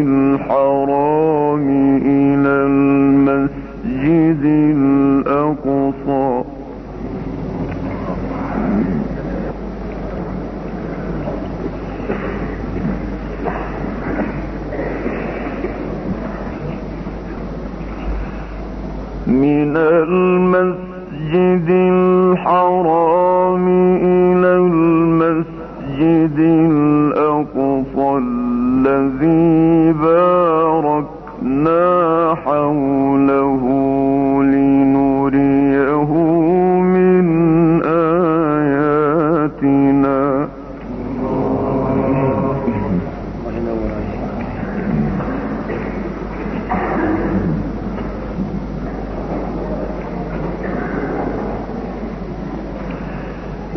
الحرام إلى المسجد الأقصى. من المسجد الحرام إلى الذي باركنا حوله لنريه من آياتنا.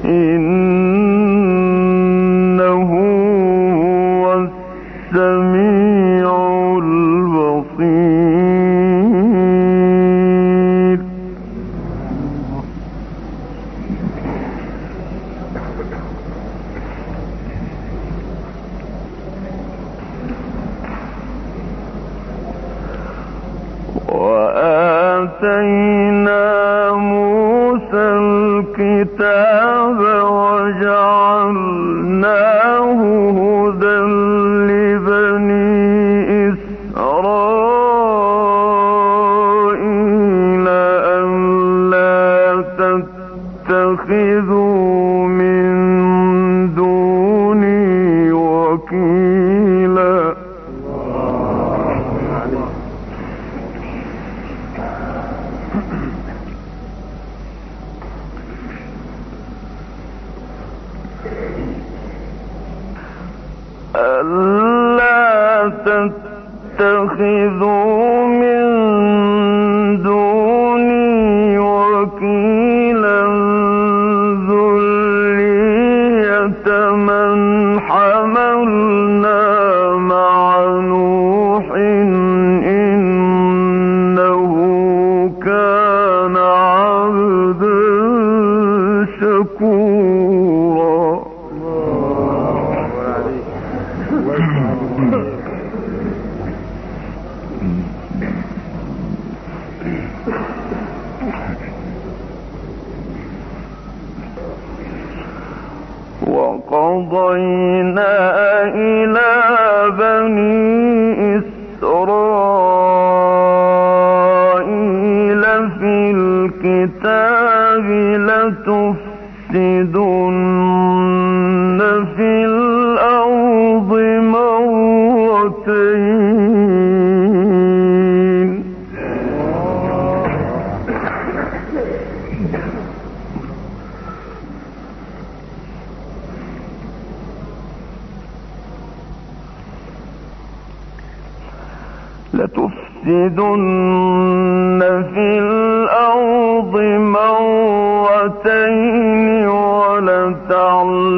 إن وقضينا لفضيله الدكتور محمد مرتين ولتعلن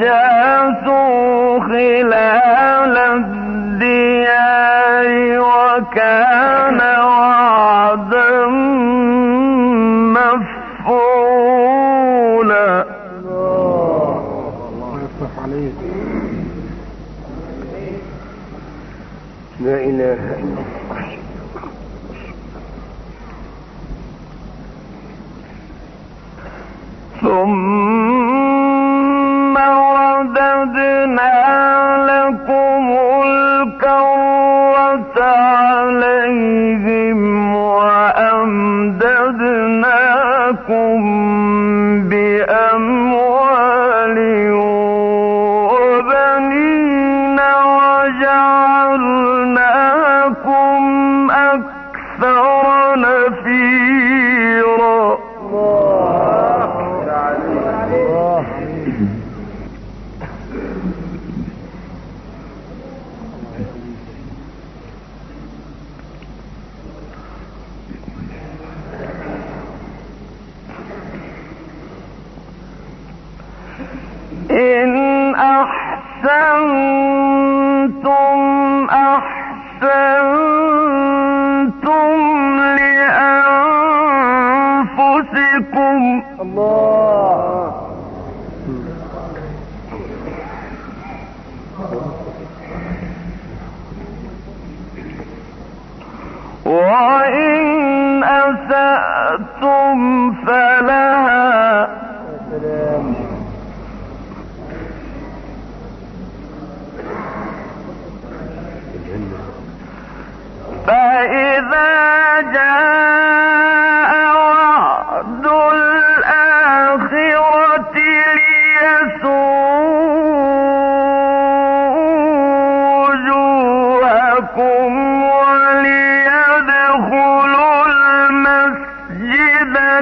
جاء أحسن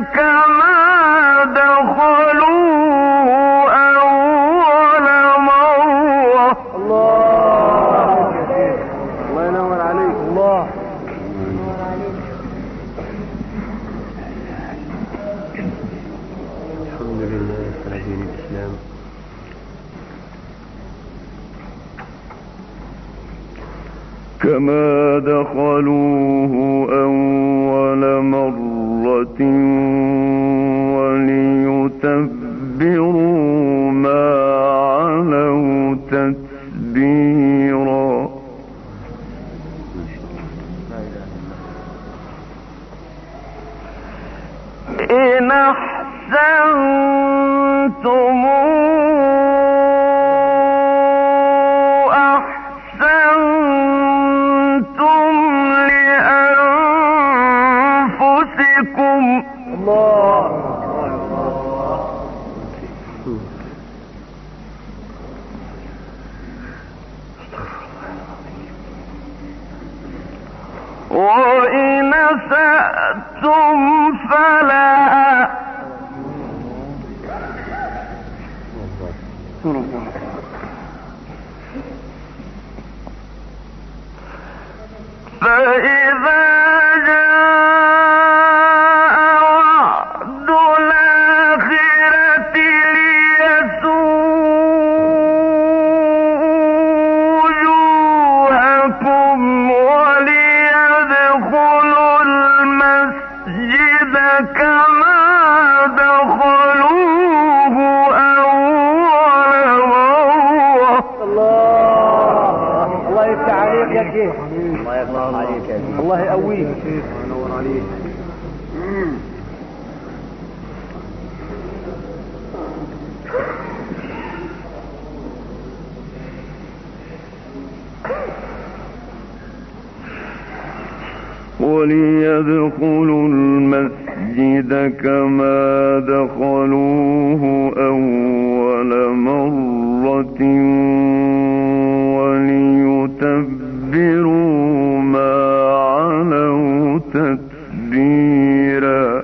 لك so كما دخلوه أول مرة وليتبروا ما علوا تتبيرا.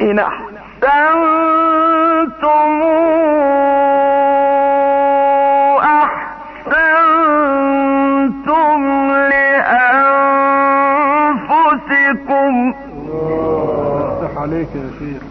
إنح quiero decir.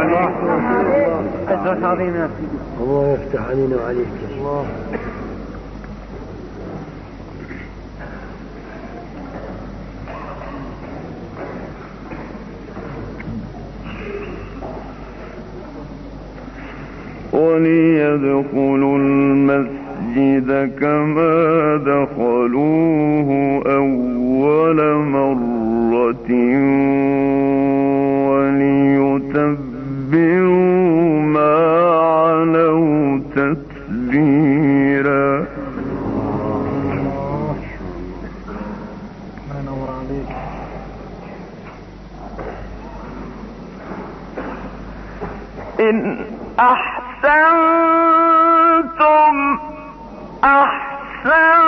عليك الله يفتح علينا وعليك. الله. وليدخلوا المسجد كما دخلوه أول مرة أحسنتم أحسنتم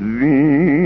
ذي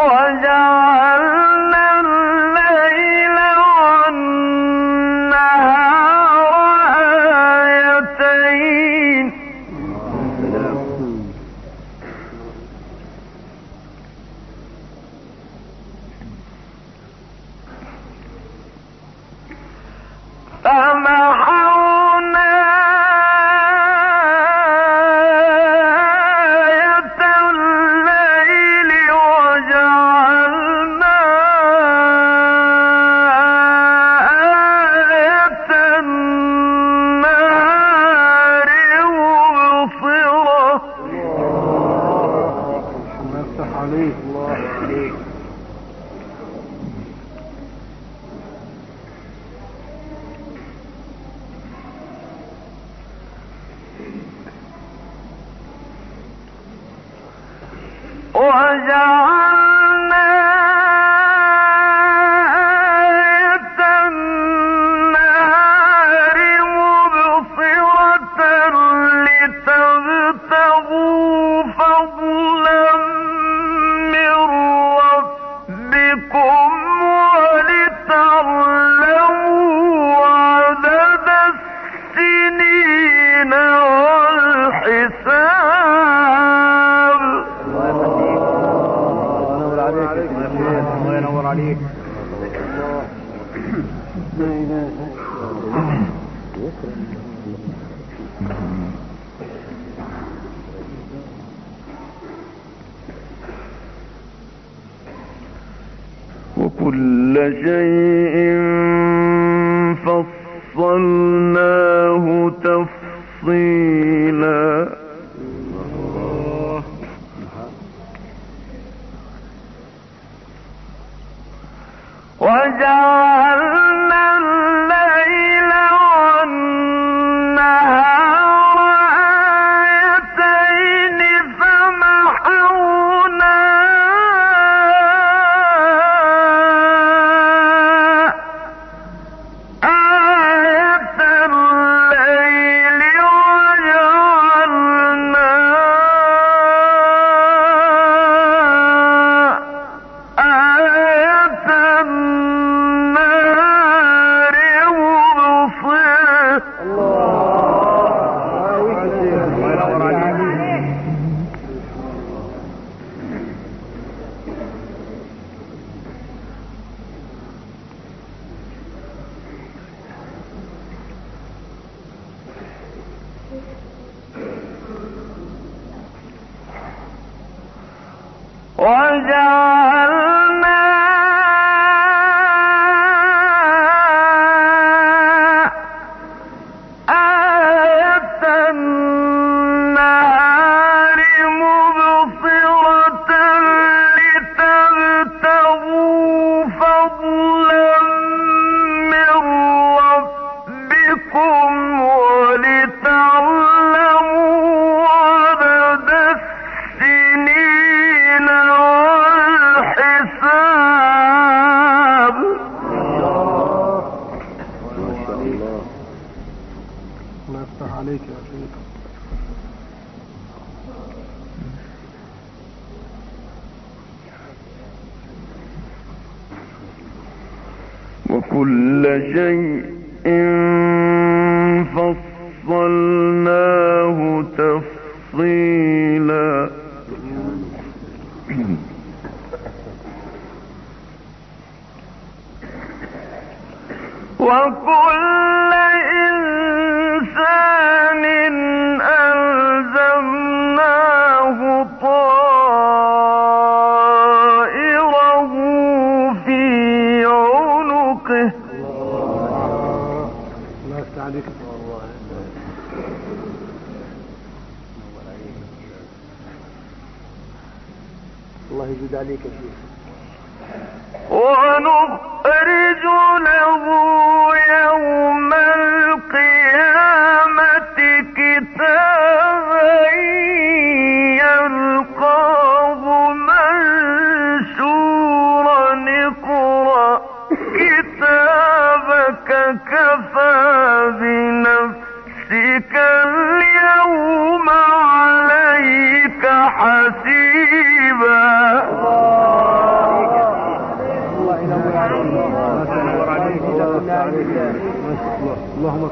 お家。जा وكل شيء شيء فصلناه تفصيلا. وكل ذلك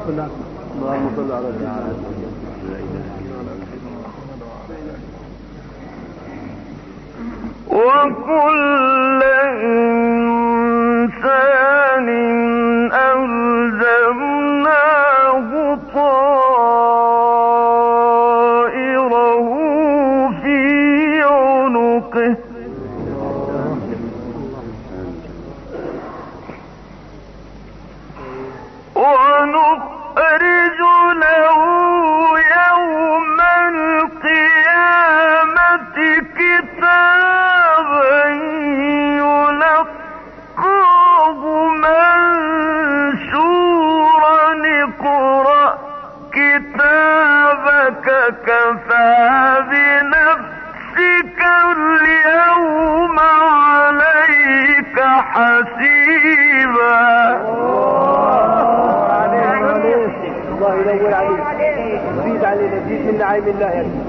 اللہ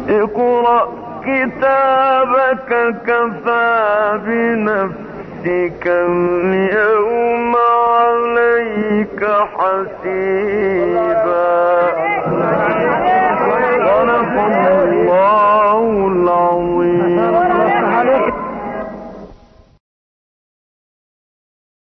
اقرأ كتابك كفى بنفسك